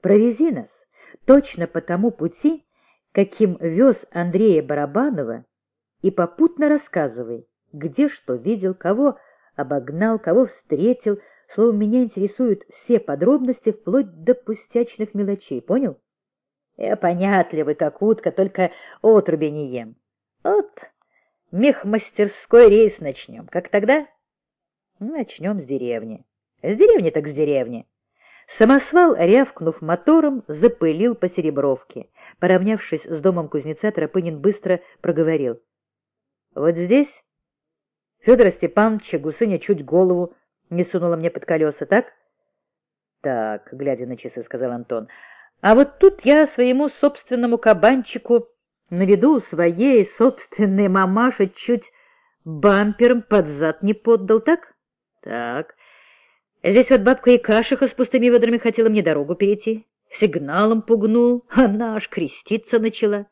Провези точно по тому пути, каким вез Андрея Барабанова, и попутно рассказывай, где что видел, кого обогнал, кого встретил. Словом, меня интересуют все подробности, вплоть до пустячных мелочей. Понял? Я понятливый, как утка, только отруби не ем. Вот мехмастерской рейс начнем. Как тогда? Начнем с деревни. С деревни так с деревни. Самосвал, рявкнув мотором, запылил по Серебровке. Поравнявшись с домом кузнеца, Тропынин быстро проговорил. — Вот здесь Федора Степановича Гусыня чуть голову не сунула мне под колеса, так? — Так, глядя на часы, — сказал Антон. — А вот тут я своему собственному кабанчику на виду своей собственной мамаши чуть бампером под зад не поддал, так? — Так. Здесь вот бабка и кашиха с пустыми ведрами хотела мне дорогу перейти. Сигналом пугнул, она аж креститься начала.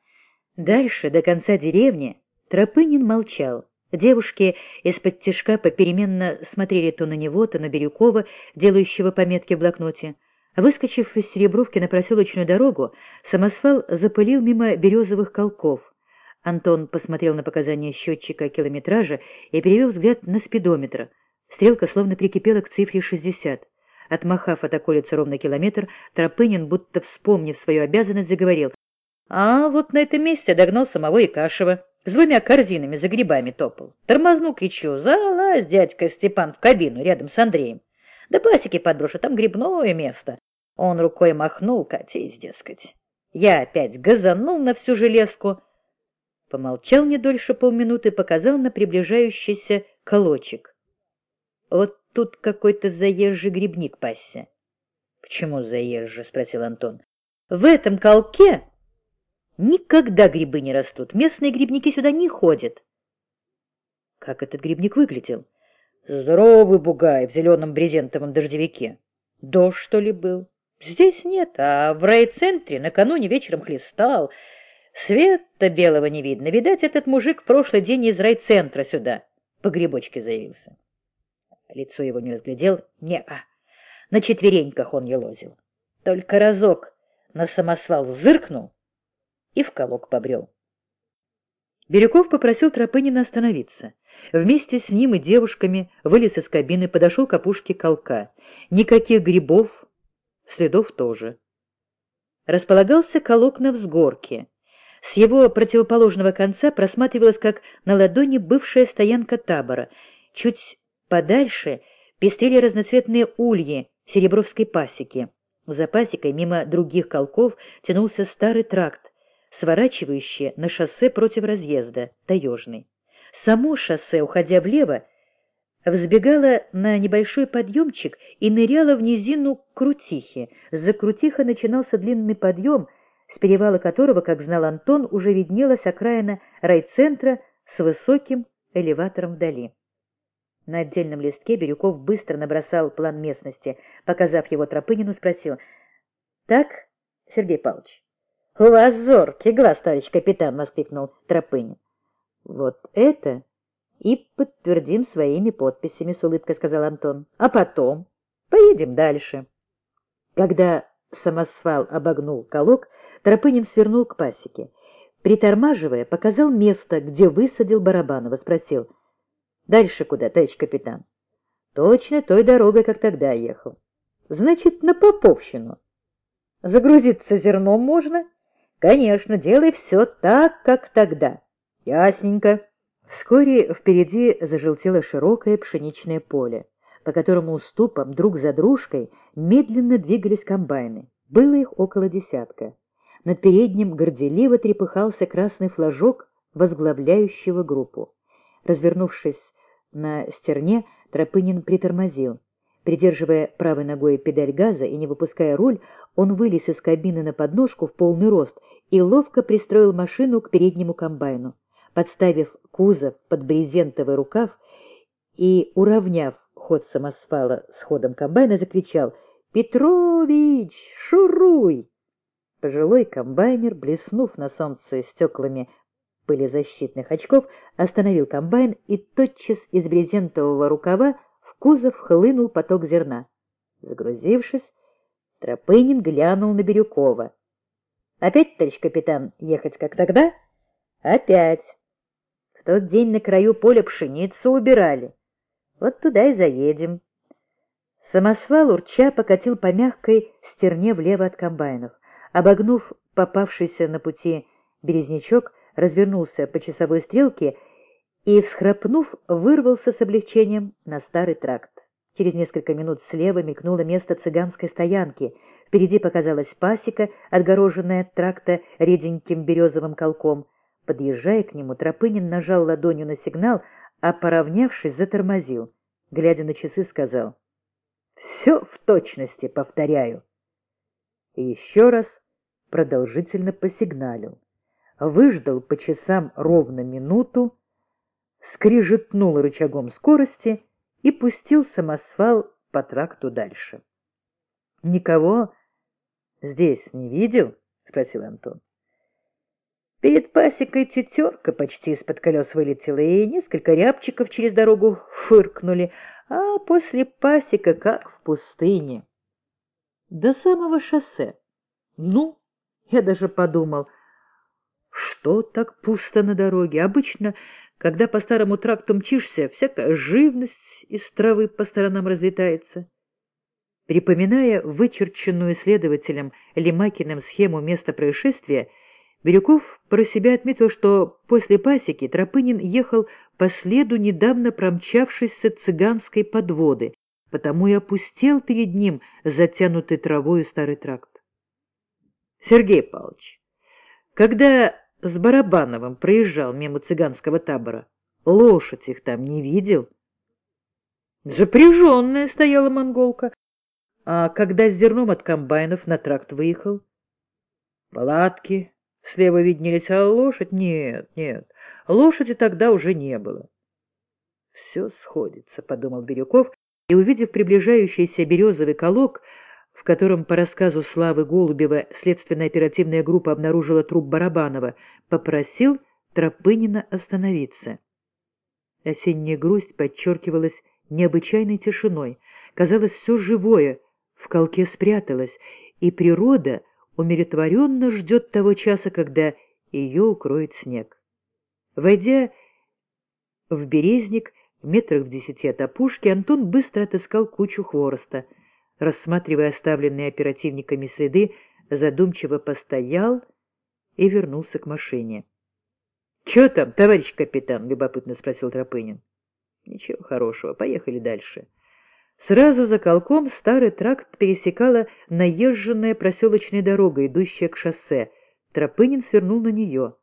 Дальше, до конца деревни, Тропынин молчал. Девушки из-под тяжка попеременно смотрели то на него, то на Бирюкова, делающего пометки в блокноте. Выскочив из Серебровки на проселочную дорогу, самосвал запылил мимо березовых колков. Антон посмотрел на показания счетчика километража и перевел взгляд на спидометр — Стрелка словно прикипела к цифре 60. Отмахав от околицы ровно километр, Тропынин, будто вспомнив свою обязанность, заговорил. «А вот на этом месте догнал самого Икашева. С двумя корзинами за грибами топал. Тормозну, кричу, залазь, дядька Степан, в кабину рядом с Андреем. Да пасеки подброшу, там грибное место». Он рукой махнул, катись, дескать. Я опять газанул на всю железку. Помолчал не дольше полминуты, показал на приближающийся колочек. Вот тут какой-то заезжий грибник пасся. — Почему заезжий? — спросил Антон. — В этом колке никогда грибы не растут. Местные грибники сюда не ходят. — Как этот грибник выглядел? — Здоровый бугай в зеленом брезентовом дождевике. — Дождь, что ли, был? — Здесь нет, а в райцентре накануне вечером хлестал. Света белого не видно. Видать, этот мужик в прошлый день из райцентра сюда по грибочке заявился. Лицо его не разглядел. Не-а. На четвереньках он елозил. Только разок на самосвал зыркнул и в колок побрел. Бирюков попросил Тропынина остановиться. Вместе с ним и девушками вылез из кабины, подошел к опушке колка. Никаких грибов, следов тоже. Располагался колок на взгорке. С его противоположного конца просматривалась, как на ладони, бывшая стоянка табора. Чуть Подальше пестрели разноцветные ульи серебровской пасеки. За пасекой, мимо других колков, тянулся старый тракт, сворачивающий на шоссе против разъезда, таежный. Само шоссе, уходя влево, взбегало на небольшой подъемчик и ныряло в низину Крутихи. За Крутиха начинался длинный подъем, с перевала которого, как знал Антон, уже виднелась окраина райцентра с высоким элеватором вдали. На отдельном листке Бирюков быстро набросал план местности, показав его Тропынину, спросил. — Так, Сергей Павлович? — У вас зоркий глаз, товарищ капитан, — воскликнул Тропынин. — Вот это и подтвердим своими подписями, — с улыбкой сказал Антон. — А потом поедем дальше. Когда самосвал обогнул колок, Тропынин свернул к пасеке. Притормаживая, показал место, где высадил Барабанова, спросил — Дальше куда, товарищ капитан? Точно той дорогой, как тогда ехал. Значит, на Поповщину. Загрузиться зерном можно? Конечно, делай все так, как тогда. Ясненько. Вскоре впереди зажелтело широкое пшеничное поле, по которому уступом друг за дружкой медленно двигались комбайны. Было их около десятка. Над передним горделиво трепыхался красный флажок возглавляющего группу. Развернувшись на стерне Тропынин притормозил. Придерживая правой ногой педаль газа и не выпуская руль, он вылез из кабины на подножку в полный рост и ловко пристроил машину к переднему комбайну. Подставив кузов под брезентовый рукав и, уравняв ход самосвала с ходом комбайна, закричал «Петрович, шуруй!» Пожилой комбайнер, блеснув на солнце стеклами пылезащитных очков, остановил комбайн, и тотчас из брезентового рукава в кузов хлынул поток зерна. Загрузившись, Тропынин глянул на Бирюкова. «Опять, товарищ капитан, ехать как тогда?» «Опять. В тот день на краю поля пшеницу убирали. Вот туда и заедем». Самосвал урча покатил по мягкой стерне влево от комбайнов. Обогнув попавшийся на пути березнячок, развернулся по часовой стрелке и, всхрапнув, вырвался с облегчением на старый тракт. Через несколько минут слева мелькнуло место цыганской стоянки. Впереди показалась пасека, отгороженная от тракта реденьким березовым колком. Подъезжая к нему, Тропынин нажал ладонью на сигнал, а, поравнявшись, затормозил. Глядя на часы, сказал, «Все в точности повторяю». И еще раз продолжительно посигналил. Выждал по часам ровно минуту, скрижетнул рычагом скорости и пустил самосвал по тракту дальше. — Никого здесь не видел? — спросил Антон. Перед пасекой тетерка почти из-под колес вылетела, и несколько рябчиков через дорогу фыркнули, а после пасека как в пустыне. До самого шоссе. Ну, я даже подумал, что так пусто на дороге? Обычно, когда по старому тракту мчишься, всякая живность из травы по сторонам разлетается. Припоминая вычерченную следователем Лемакиным схему места происшествия, Бирюков про себя отметил, что после пасеки Тропынин ехал по следу недавно промчавшейся цыганской подводы, потому и опустел перед ним затянутый травою старый тракт. Сергей Павлович, когда с Барабановым проезжал мимо цыганского табора, лошадь их там не видел? Запряженная стояла монголка. А когда с зерном от комбайнов на тракт выехал? Палатки слева виднелись, а лошадь? Нет, нет, лошади тогда уже не было. Все сходится, — подумал Бирюков, и, увидев приближающийся березовый колок, котором, по рассказу Славы Голубева, следственная оперативная группа обнаружила труп Барабанова, попросил Тропынина остановиться. Осенняя грусть подчеркивалась необычайной тишиной. Казалось, все живое в колке спряталось, и природа умиротворенно ждет того часа, когда ее укроет снег. Войдя в березник, в метрах в десяти от опушки, Антон быстро отыскал кучу хвороста. Рассматривая оставленные оперативниками следы, задумчиво постоял и вернулся к машине. — Че там, товарищ капитан? — любопытно спросил Тропынин. Ничего хорошего, поехали дальше. Сразу за колком старый тракт пересекала наезженная проселочная дорога, идущая к шоссе. Тропынин свернул на нее.